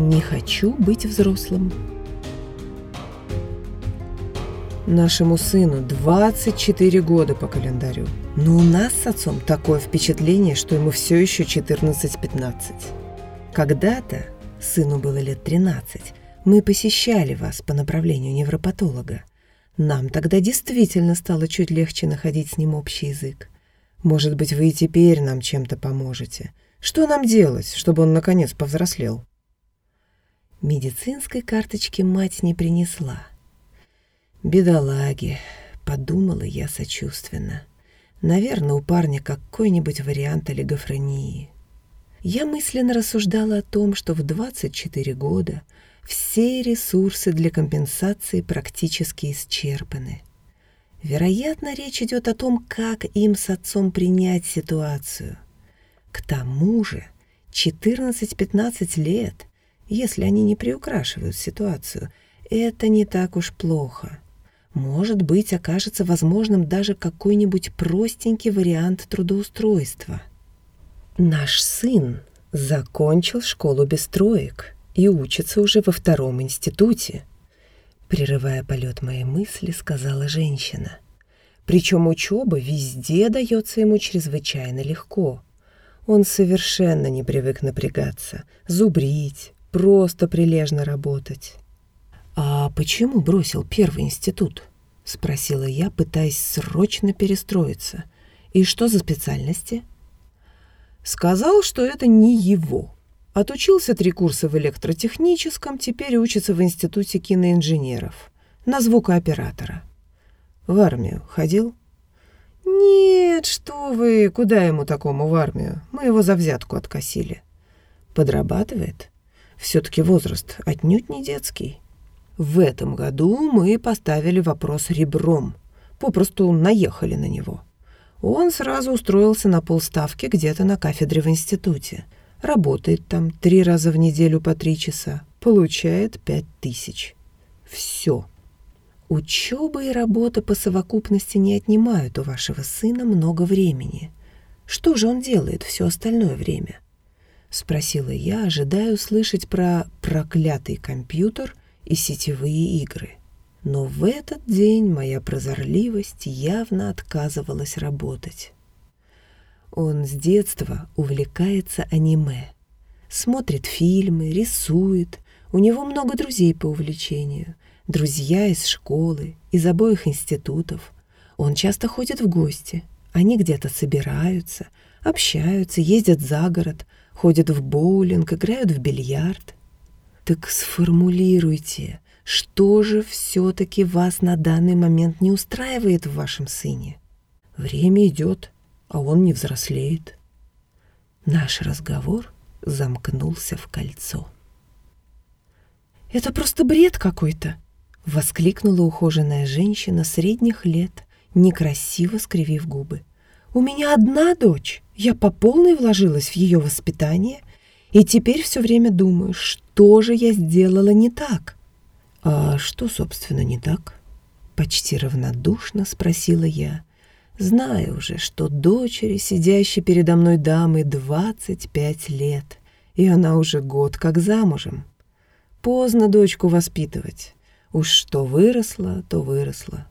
Не хочу быть взрослым. Нашему сыну 24 года по календарю. Но у нас с отцом такое впечатление, что ему все еще 14-15. Когда-то, сыну было лет 13, мы посещали вас по направлению невропатолога. Нам тогда действительно стало чуть легче находить с ним общий язык. Может быть, вы и теперь нам чем-то поможете. Что нам делать, чтобы он наконец повзрослел? Медицинской карточки мать не принесла. «Бедолаги», — подумала я сочувственно. «Наверное, у парня какой-нибудь вариант олигофрении». Я мысленно рассуждала о том, что в 24 года все ресурсы для компенсации практически исчерпаны. Вероятно, речь идет о том, как им с отцом принять ситуацию. К тому же 14-15 лет, если они не приукрашивают ситуацию, это не так уж плохо. Может быть, окажется возможным даже какой-нибудь простенький вариант трудоустройства. Наш сын закончил школу без троек и учится уже во втором институте. Прерывая полет моей мысли, сказала женщина. Причем учеба везде дается ему чрезвычайно легко. Он совершенно не привык напрягаться, зубрить, просто прилежно работать. «А почему бросил первый институт?» — спросила я, пытаясь срочно перестроиться. «И что за специальности?» Сказал, что это не его. Отучился три курса в электротехническом, теперь учится в Институте киноинженеров на звукооператора. В армию ходил? Нет, что вы, куда ему такому в армию? Мы его за взятку откосили. Подрабатывает? Все-таки возраст отнюдь не детский. В этом году мы поставили вопрос ребром, попросту наехали на него. Он сразу устроился на полставки где-то на кафедре в институте. Работает там три раза в неделю по три часа, получает пять тысяч. Все. Учеба и работа по совокупности не отнимают у вашего сына много времени. Что же он делает все остальное время? Спросила я, ожидая услышать про проклятый компьютер и сетевые игры. Но в этот день моя прозорливость явно отказывалась работать. Он с детства увлекается аниме. Смотрит фильмы, рисует. У него много друзей по увлечению. Друзья из школы, из обоих институтов. Он часто ходит в гости. Они где-то собираются, общаются, ездят за город, ходят в боулинг, играют в бильярд. Так сформулируйте, что же все-таки вас на данный момент не устраивает в вашем сыне? Время идет, а он не взрослеет. Наш разговор замкнулся в кольцо. «Это просто бред какой-то!» — воскликнула ухоженная женщина средних лет, некрасиво скривив губы. «У меня одна дочь, я по полной вложилась в ее воспитание, и теперь все время думаю, что же я сделала не так. А что, собственно, не так? Почти равнодушно спросила я, зная уже, что дочери, сидящей передо мной дамы, 25 лет, и она уже год как замужем. Поздно дочку воспитывать. Уж что выросла, то выросла.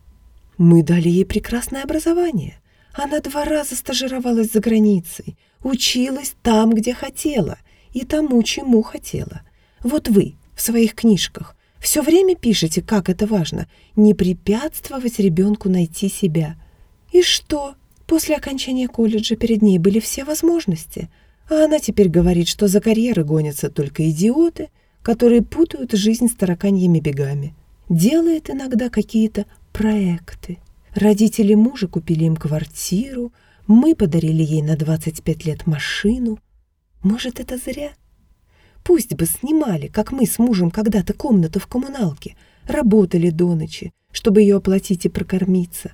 Мы дали ей прекрасное образование. Она два раза стажировалась за границей, училась там, где хотела — и тому, чему хотела. Вот вы в своих книжках все время пишете, как это важно, не препятствовать ребенку найти себя. И что? После окончания колледжа перед ней были все возможности, а она теперь говорит, что за карьеры гонятся только идиоты, которые путают жизнь с тараканьими бегами. Делает иногда какие-то проекты. Родители мужа купили им квартиру, мы подарили ей на 25 лет машину — может, это зря? Пусть бы снимали, как мы с мужем когда-то комнату в коммуналке, работали до ночи, чтобы ее оплатить и прокормиться.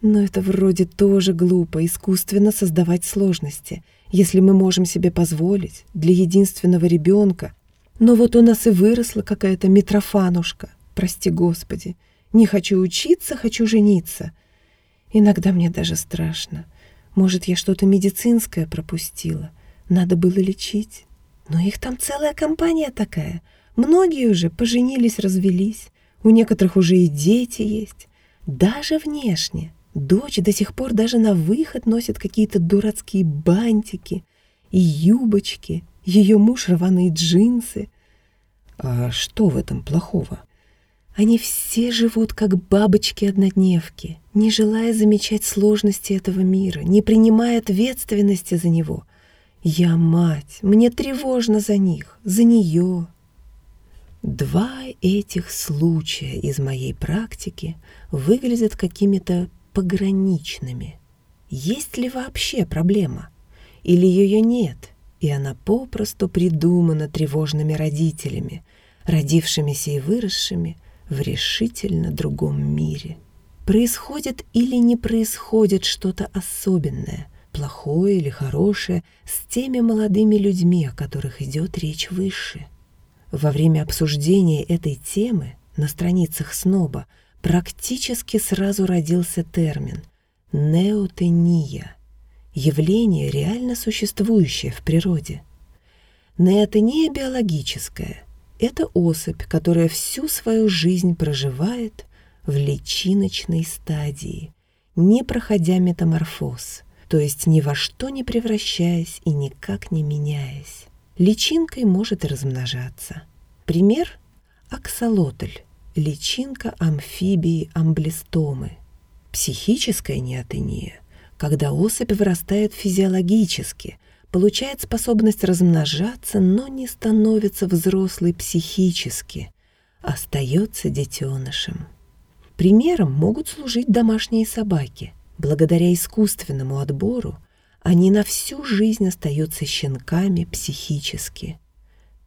Но это вроде тоже глупо, искусственно создавать сложности, если мы можем себе позволить для единственного ребенка. Но вот у нас и выросла какая-то Митрофанушка, прости господи. Не хочу учиться, хочу жениться. Иногда мне даже страшно. Может, я что-то медицинское пропустила — надо было лечить. Но их там целая компания такая. Многие уже поженились, развелись. У некоторых уже и дети есть. Даже внешне. Дочь до сих пор даже на выход носит какие-то дурацкие бантики и юбочки. Ее муж рваные джинсы. А что в этом плохого? Они все живут как бабочки-однодневки, не желая замечать сложности этого мира, не принимая ответственности за него. Я мать, мне тревожно за них, за нее. Два этих случая из моей практики выглядят какими-то пограничными. Есть ли вообще проблема? Или ее нет, и она попросту придумана тревожными родителями, родившимися и выросшими в решительно другом мире. Происходит или не происходит что-то особенное, плохое или хорошее, с теми молодыми людьми, о которых идет речь выше. Во время обсуждения этой темы на страницах СНОБа практически сразу родился термин «неотения» — явление, реально существующее в природе. Неотения биологическая — это особь, которая всю свою жизнь проживает в личиночной стадии, не проходя метаморфоз, то есть ни во что не превращаясь и никак не меняясь. Личинкой может размножаться. Пример – аксолотль, личинка амфибии амблистомы. Психическая неотения – когда особь вырастает физиологически, получает способность размножаться, но не становится взрослой психически, остается детенышем. Примером могут служить домашние собаки. Благодаря искусственному отбору они на всю жизнь остаются щенками психически.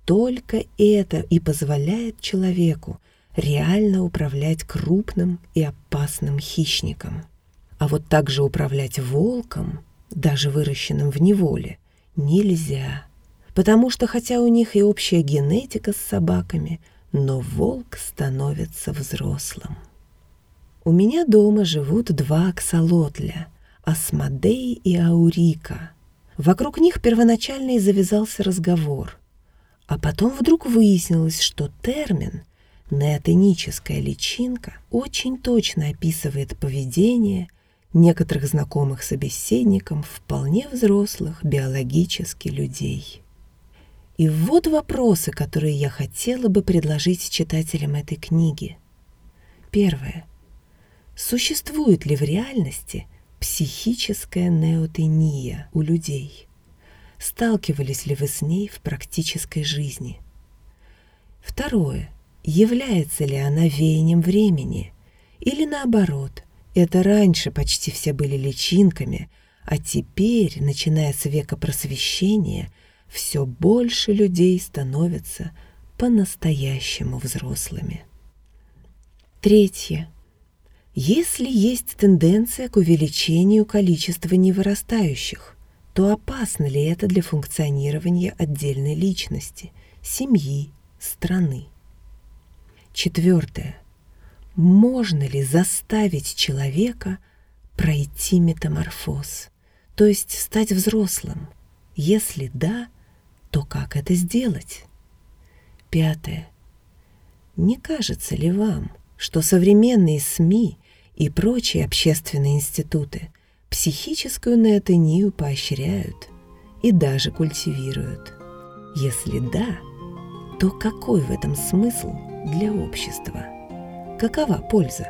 Только это и позволяет человеку реально управлять крупным и опасным хищником. А вот также управлять волком, даже выращенным в неволе, нельзя. Потому что хотя у них и общая генетика с собаками, но волк становится взрослым. У меня дома живут два аксолотля — Асмодей и Аурика. Вокруг них первоначально и завязался разговор. А потом вдруг выяснилось, что термин «неотеническая личинка» очень точно описывает поведение некоторых знакомых собеседникам вполне взрослых биологически людей. И вот вопросы, которые я хотела бы предложить читателям этой книги. Первое. Существует ли в реальности психическая неотения у людей? Сталкивались ли вы с ней в практической жизни? Второе. Является ли она веянием времени? Или наоборот, это раньше почти все были личинками, а теперь, начиная с века просвещения, все больше людей становятся по-настоящему взрослыми. Третье. Если есть тенденция к увеличению количества невырастающих, то опасно ли это для функционирования отдельной личности, семьи, страны? Четвертое. Можно ли заставить человека пройти метаморфоз, то есть стать взрослым? Если да, то как это сделать? Пятое. Не кажется ли вам, что современные СМИ и прочие общественные институты психическую неотению поощряют и даже культивируют. Если да, то какой в этом смысл для общества? Какова польза?